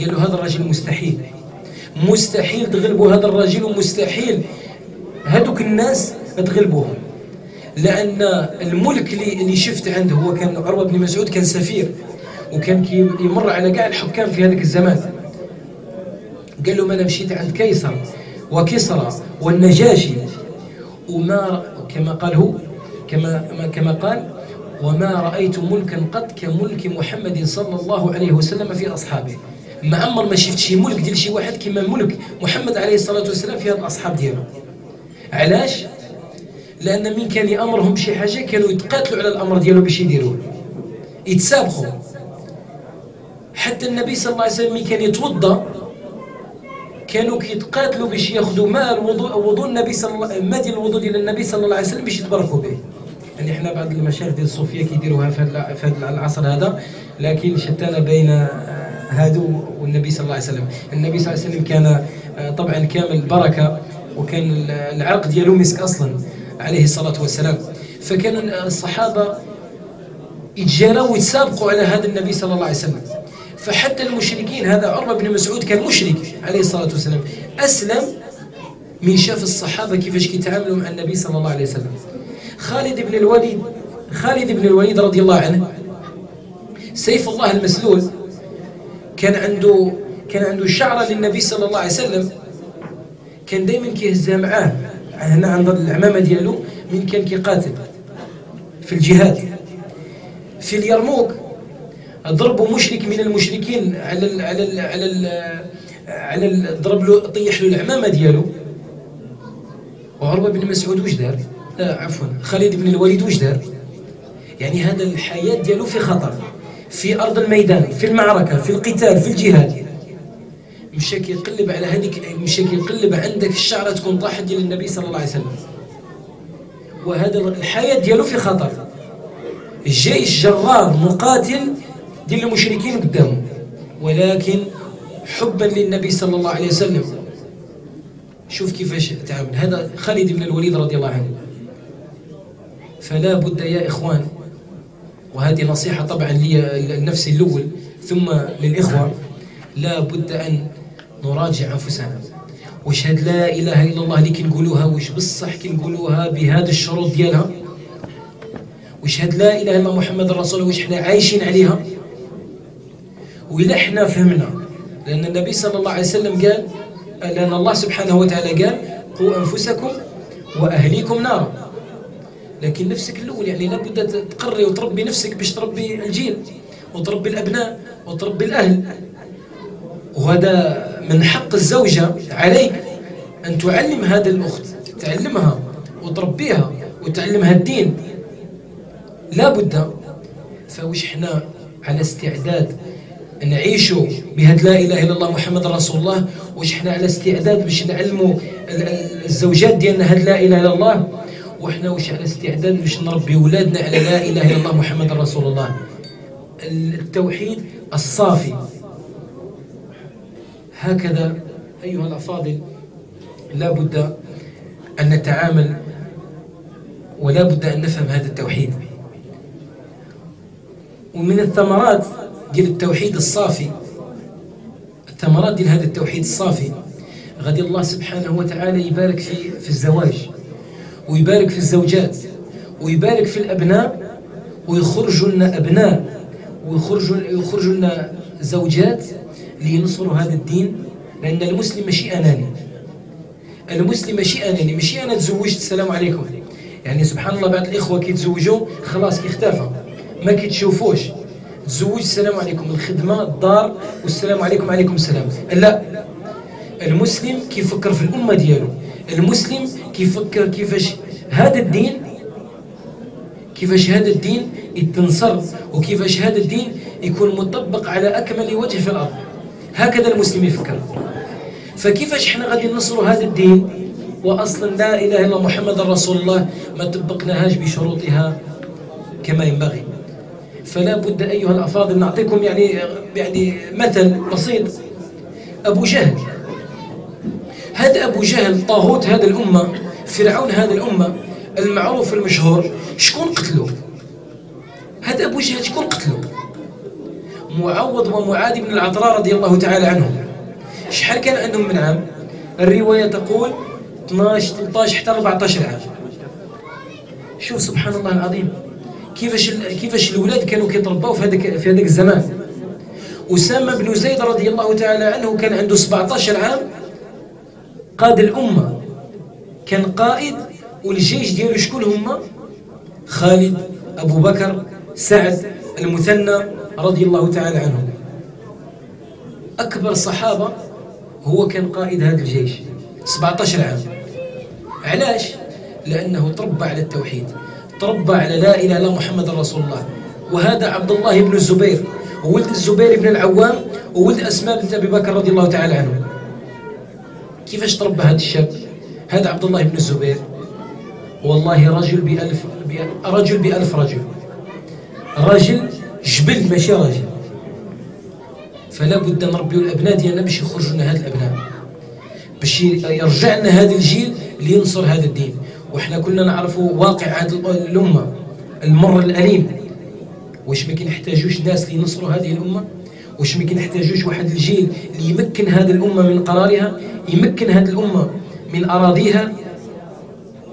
Speaker 1: قال له هذا الرجل مستحيل. مستحيل تغلبوا هذا الرجل ومستحيل. هذوك الناس تغلبوهم. لأن الملك اللي اللي شفت عنده هو كان عروة بن مسعود كان سفير. وكان يمر على كاع الحكام في هذاك الزمان. قال له ما أنا مشيت عند قيصر وكسرى والنجاشي. وما كما قال هو كما كما قال وما رأيت ملكا قط كملك محمد صلى الله عليه وسلم في أصحابه. ما عمر ما شفت شي ملك ديال شي واحد كما ملك محمد عليه الصلاة والسلام في هاد الأصحاب ديالو. علاش؟ لأن مين كان يأمرهم بشي حاجة كانوا يتقاتلوا على الأمر ديالو باش يديروه. يتسابقوا. حتى النبي صلى الله عليه وسلم كان يتوضا كانوا كيتقاتلوا باش ياخذوا ماء الوضوء وضوء النبي صلى الله ماء ديال الوضوء ديال النبي صلى الله عليه وسلم باش يتبركوا به. يعني إحنا بعض المشايخ ديال الصوفيه كيديروها في هذا العصر هذا لكن شتان بين آه، هادو والنبي صلى الله عليه وسلم. النبي صلى الله عليه وسلم كان آه، طبعا كامل بركه وكان العرق ديالو مسك أصلا عليه الصلاة والسلام. فكان الصحابة يتجاراوا ويتسابقوا على هذا النبي صلى الله عليه وسلم. فحتى المشركين هذا عروة بن مسعود كان مشرك عليه الصلاة والسلام. أسلم من شاف الصحابة كيفاش كيتعاملوا مع النبي صلى الله عليه وسلم. خالد بن الوليد خالد بن الوليد رضي الله عنه سيف الله المسلول كان عنده كان عنده شعرة للنبي صلى الله عليه وسلم كان دائما كيهزها معاه هنا عند العمامة ديالو من كان كيقاتل في الجهاد في اليرموك ضربوا مشرك من المشركين على ال على ال على ال على ضرب له طيح له العمامة ديالو وعروة بن مسعود واش دار؟ لا عفوا. خالد بن الوليد واش دار؟ يعني هذا الحياة ديالو في خطر. في أرض الميدان في المعركة في القتال في الجهاد. مشى كيقلب على هذيك مشى كيقلب عندك الشعرة تكون طاحت ديال النبي صلى الله عليه وسلم. وهذا الحياة ديالو في خطر. الجيش جرار مقاتل ديال المشركين قدامه ولكن حبا للنبي صلى الله عليه وسلم. شوف كيفاش تعامل. هذا خالد بن الوليد رضي الله عنه. فلا بد يا إخوان وهذه نصيحة طبعا النفس الأول ثم للإخوة لا بد أن نراجع أنفسنا. واش هاد لا إله إلا الله اللي كنقولوها واش بصح كنقولوها بهذا الشروط ديالها؟ واش هاد لا إله إلا محمد رسول الله واش حنا عايشين عليها؟ وإلا إحنا فهمنا لأن النبي صلى الله عليه وسلم قال لأن الله سبحانه وتعالى قال قوا أنفسكم وأهليكم نارا. لكن نفسك الأول يعني لابد تقري وتربي نفسك باش تربي الجيل وتربي الأبناء وتربي الأهل. وهذا من حق الزوجة عليك أن تعلم هذا الأخت تعلمها وتربيها وتعلمها الدين. لا بد فوش إحنا على استعداد نعيشوا بهاد لا إله إلا الله محمد رسول الله واش حنا على استعداد باش نعلموا الزوجات ديالنا هاد لا إله إلا الله. وحنا واش على استعداد باش نربي ولادنا على لا إله إلا الله محمد رسول الله. التوحيد الصافي. هكذا أيها الأفاضل لا بد أن نتعامل ولا بد أن نفهم هذا التوحيد. ومن الثمرات ديال التوحيد الصافي. الثمرات ديال هذا التوحيد الصافي. غادي الله سبحانه وتعالى يبارك في في الزواج. ويبارك في الزوجات ويبارك في الأبناء ويخرج لنا أبناء ويخرج يخرج لنا زوجات لينصروا هذا الدين لأن المسلم ماشي أناني. المسلم ماشي أناني ماشي أنا تزوجت السلام عليكم. يعني سبحان الله بعض الإخوة كيتزوجوا خلاص كيختفى ما كيتشوفوش تزوج السلام عليكم. الخدمة الدار والسلام عليكم عليكم السلام. لا. المسلم كيفكر في الأمة ديالو. المسلم كيفكر كيفاش هذا الدين كيفاش هذا الدين يتنصر وكيفاش هذا الدين يكون مطبق على أكمل وجه في الأرض. هكذا المسلم يفكر فكيفاش إحنا غادي ننصروا هذا الدين؟ واصلا لا إله إلا محمد رسول الله ما طبقناهاش بشروطها كما ينبغي. فلا بد أيها الأفاضل نعطيكم يعني يعني مثل بسيط. أبو جهل هذا أبو جهل طاغوت هذه الأمة فرعون هذه الأمة المعروف المشهور شكون قتلوه هذا أبو جهل شكون قتلوه معوض ومعاذ بن العطراء رضي الله تعالى عنهم. شحال كان عندهم من عام؟ الرواية تقول 12 13 حتى 14 عام. شوف سبحان الله العظيم كيفاش كيفاش الاولاد كانوا كيتربوا في هذاك في هذاك الزمان. أسامة بن زيد رضي الله تعالى عنه كان عنده 17 عام قاد الأمة. كان قائد والجيش ديالو شكون هما؟ خالد أبو بكر سعد المثنى رضي الله تعالى عنهم أكبر صحابة هو كان قائد هذا الجيش 17 عام. علاش؟ لأنه تربى على التوحيد تربى على لا إله إلا محمد رسول الله. وهذا عبد الله بن الزبير وولد الزبير بن العوام وولد أسماء بنت أبي بكر رضي الله تعالى عنه. كيفاش تربى هذا الشاب؟ هذا عبد الله بن الزبير. والله رجل بألف رجل بألف رجل. رجل جبل ماشي راجل فلا بد نربيو الأبناء ديالنا باش يخرجوا لنا هاد الأبناء. باش يرجع لنا هذا الجيل اللي ينصر هذا الدين. وحنا كنا نعرفوا واقع هذه الأمة. المر الأليم. واش ما كنحتاجوش ناس اللي ينصروا هذه الأمة؟ واش ما كنحتاجوش واحد الجيل اللي يمكن هذه الأمة من قرارها يمكن هذه الأمة من أراضيها؟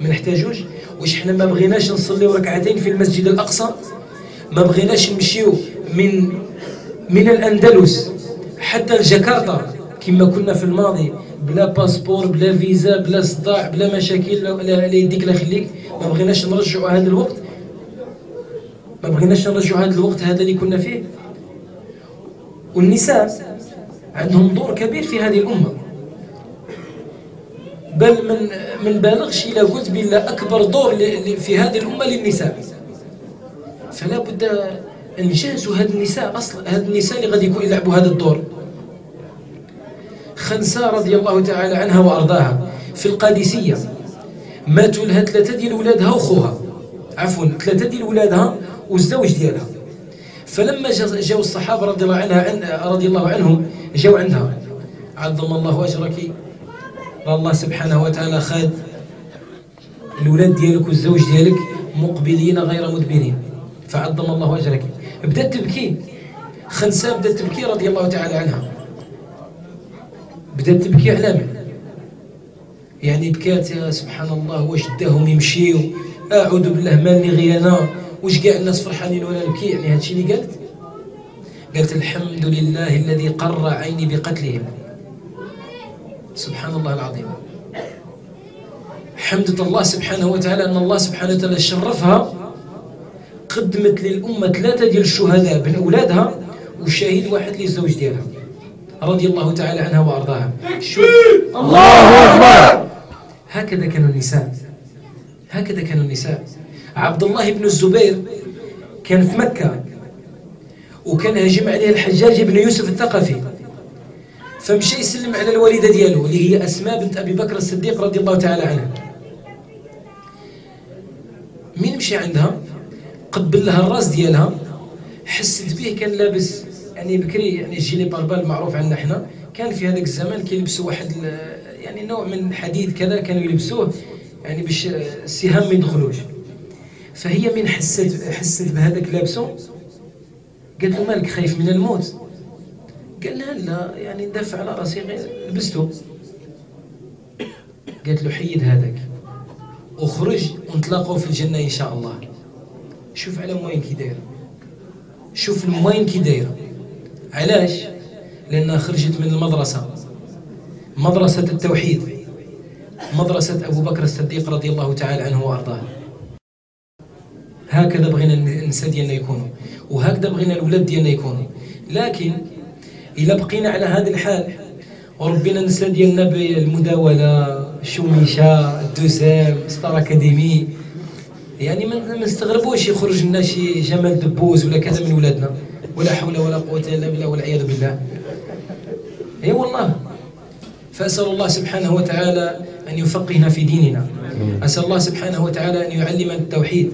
Speaker 1: ما نحتاجوش. واش حنا ما بغيناش نصليو ركعتين في المسجد الأقصى؟ ما بغيناش نمشيو من من الأندلس حتى لجاكرتا كما كنا في الماضي بلا باسبور بلا فيزا بلا صداع بلا مشاكل لا لا يديك لا يخليك ما بغيناش نرجعوا هذا الوقت. ما بغيناش نرجعوا هذا الوقت هذا اللي كنا فيه. والنساء عندهم دور كبير في هذه الأمة. بل من من بالغش إلى قلت بالله أكبر دور في هذه الأمة للنساء. فلا بد أن نجهزوا هاد النساء أصلا هاد النساء اللي غادي يكونوا يلعبوا هذا الدور. خنساء رضي الله تعالى عنها وأرضاها. في القادسية ماتوا لها ثلاثة ديال ولادها وخوها. عفوا ثلاثة ديال ولادها والزوج ديالها. فلما جاءوا الصحابة رضي الله عنها رضي الله عنهم جاوا عندها. عظم الله أجرك. الله سبحانه وتعالى خاد الولاد ديالك والزوج ديالك مقبلين غير مدبرين. فعظم الله أجرك. بدات تبكي خنساء بدات تبكي رضي الله تعالى عنها. بدات تبكي على من؟ يعني بكات يا سبحان الله واش داهم يمشيو؟ أعوذ بالله مالني غيانا؟ واش كاع الناس فرحانين وأنا نبكي يعني هادشي اللي قالت؟ قالت الحمد لله الذي قر عيني بقتلهم. سبحان الله العظيم. حمدت الله سبحانه وتعالى أن الله سبحانه وتعالى شرفها قدمت للأمة ثلاثة ديال الشهداء بين أولادها وشهيد واحد للزوج ديالها رضي الله تعالى عنها وأرضاها.
Speaker 2: الله أكبر.
Speaker 1: هكذا كانوا النساء. هكذا كانوا النساء. عبد الله بن الزبير كان في مكة وكان هاجم عليه الحجاج بن يوسف الثقفي. فمشى يسلم على الوالدة ديالو اللي هي أسماء بنت أبي بكر الصديق رضي الله تعالى عنها. مين مشى عندها؟ قبل لها الراس ديالها. حست به كان لابس يعني بكري يعني الجيلي باربال معروف عندنا حنا. كان في هذاك الزمان كيلبسوا واحد يعني نوع من حديد كذا كانوا يلبسوه يعني باش السهام ما يدخلوش. فهي من حست حست بهذاك لابسه قالت له مالك خايف من الموت. قال لها لا يعني ندافع على راسي غير لبسته قالت له حيد هذاك. وخرج ونتلاقوا في الجنة إن شاء الله. شوف على موين كي دايرة. شوف الموين كي دايرة. علاش؟ لأنها خرجت من المدرسة. مدرسة التوحيد. مدرسة أبو بكر الصديق رضي الله تعالى عنه وأرضاه. هكذا بغينا النساء ديالنا يكونوا وهكذا بغينا الاولاد ديالنا يكونوا. لكن إلا بقينا على هذا الحال وربينا النساء ديالنا بالمداولة الشوميشه الدوسام ستار أكاديمي. يعني ما نستغربوش يخرج لنا شي جمال دبوز ولا كذا من ولادنا. ولا حول ولا قوة إلا بالله والعياذ بالله. إي والله. فأسأل الله سبحانه وتعالى أن يفقهنا في ديننا. أسأل الله سبحانه وتعالى أن يعلمنا التوحيد.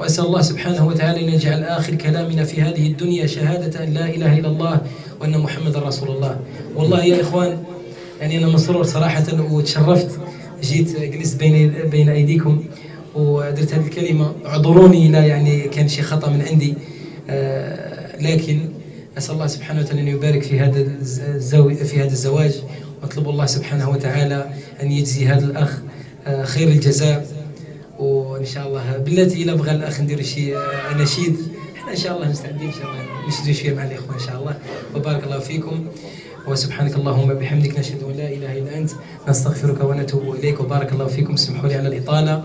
Speaker 1: وأسأل الله سبحانه وتعالى أن يجعل آخر كلامنا في هذه الدنيا شهادة أن لا إله إلا الله وأن محمد رسول الله. والله يا إخوان يعني أنا مسرور صراحة وتشرفت. جيت جلست بين بين أيديكم ودرت هذه الكلمة. اعذروني لا يعني كان شي خطأ من عندي. آه لكن أسأل الله سبحانه وتعالى أن يبارك في هذا. في هذا الزواج. وأطلب الله سبحانه وتعالى أن يجزي هذا الأخ آه خير الجزاء. وإن شاء الله بالتي إلا بغى الأخ ندير شي نشيد إحنا إن شاء الله مستعدين إن شاء الله نشدوا شوية مع الإخوة إن شاء الله. وبارك الله فيكم. وسبحانك اللهم وبحمدك نشهد أن لا إله إلا أنت نستغفرك ونتوب إليك. وبارك الله فيكم اسمحوا لي على الإطالة.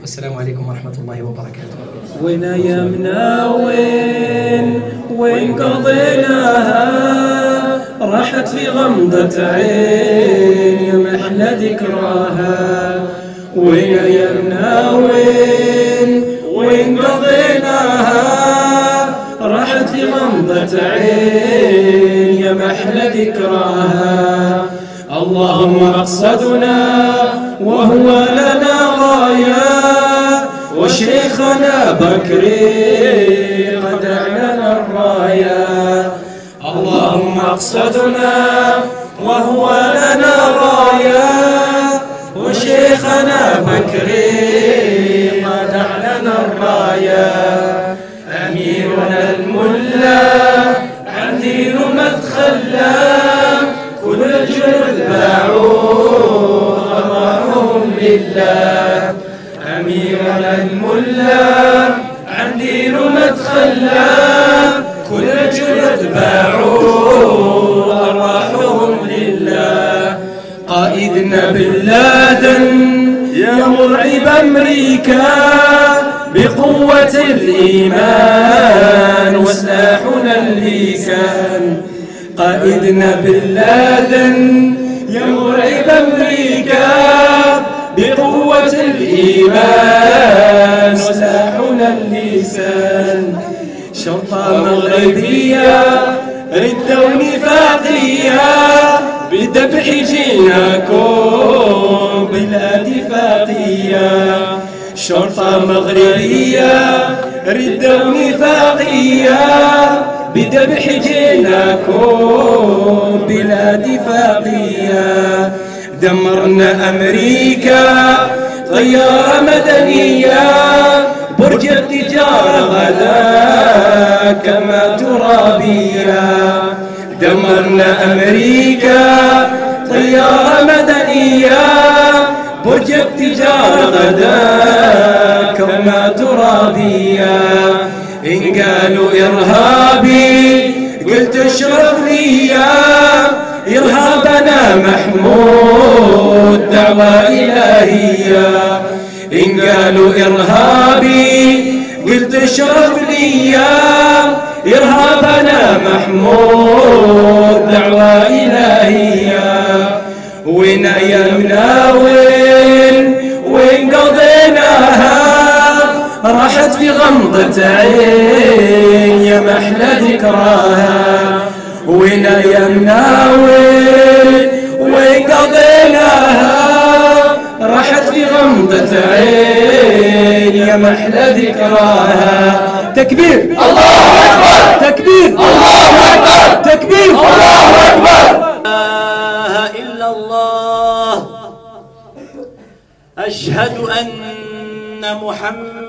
Speaker 1: والسلام عليكم ورحمة الله وبركاته.
Speaker 2: وين يمنا وين؟ وين قضيناها راحت في غمضة عين يا محلى ذكراها. وين ايامنا وين وين قضيناها راحت غمضة عين يا محلى ذكراها. اللهم مقصدنا وهو لنا غاية وشيخنا بكري قد أعلن الراية. اللهم مقصدنا وهو لنا غاية وشيخنا بكري قد أعلن الراية. أميرنا الملا عن دين مدخلا كل الجند باعوا أمرهم لله. أميرنا الملا عن دين مدخلا كل الجند باعوا أرواحهم لله. قائدنا لادن مرعب أمريكا بقوة الإيمان وسلاحنا اللسان قائدنا بن لادن يا مرعب أمريكا بقوة الإيمان وسلاحنا اللسان شرطة مغربية ردة ونفاقية بالذبح جيناكم بلا اتفاقية شرطة مغربية ردة ونفاقية بذبح جيناكم بلا اتفاقية دمرنا أمريكا طيارة مدنية برج التجارة غدا كما ترابية. دمرنا أمريكا طيارة مدنية. برج التجارة غدا كما ترابية إن قالوا إرهابي قلت اشرف ليا. إرهابنا محمود دعوة إلهية. إن قالوا إرهابي قلت اشرف ليا. إرهابنا محمود دعوة إلهية. وين أيامنا راحت في غمضة عين يا محلى ذكراها. وين أيامنا وين وين قضيناها؟ راحت في غمضة عين يا محلى ذكراها. تكبير. الله أكبر. تكبير. الله أكبر. تكبير. الله أكبر.
Speaker 3: إله إلا الله. أشهد أن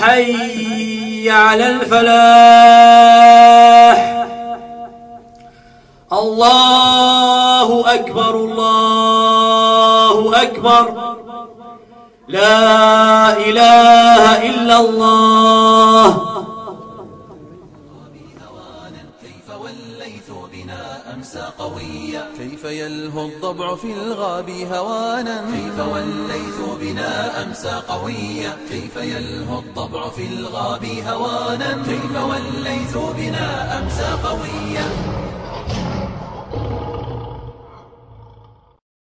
Speaker 3: حي على الفلاح. الله أكبر الله أكبر. لا إله إلا الله.
Speaker 4: يلهو الضبع في الغاب هوانا. كيف والليث بنا أمسى قويا؟ كيف يلهو الضبع في الغاب هوانا؟ كيف والليث بنا أمسى قويا؟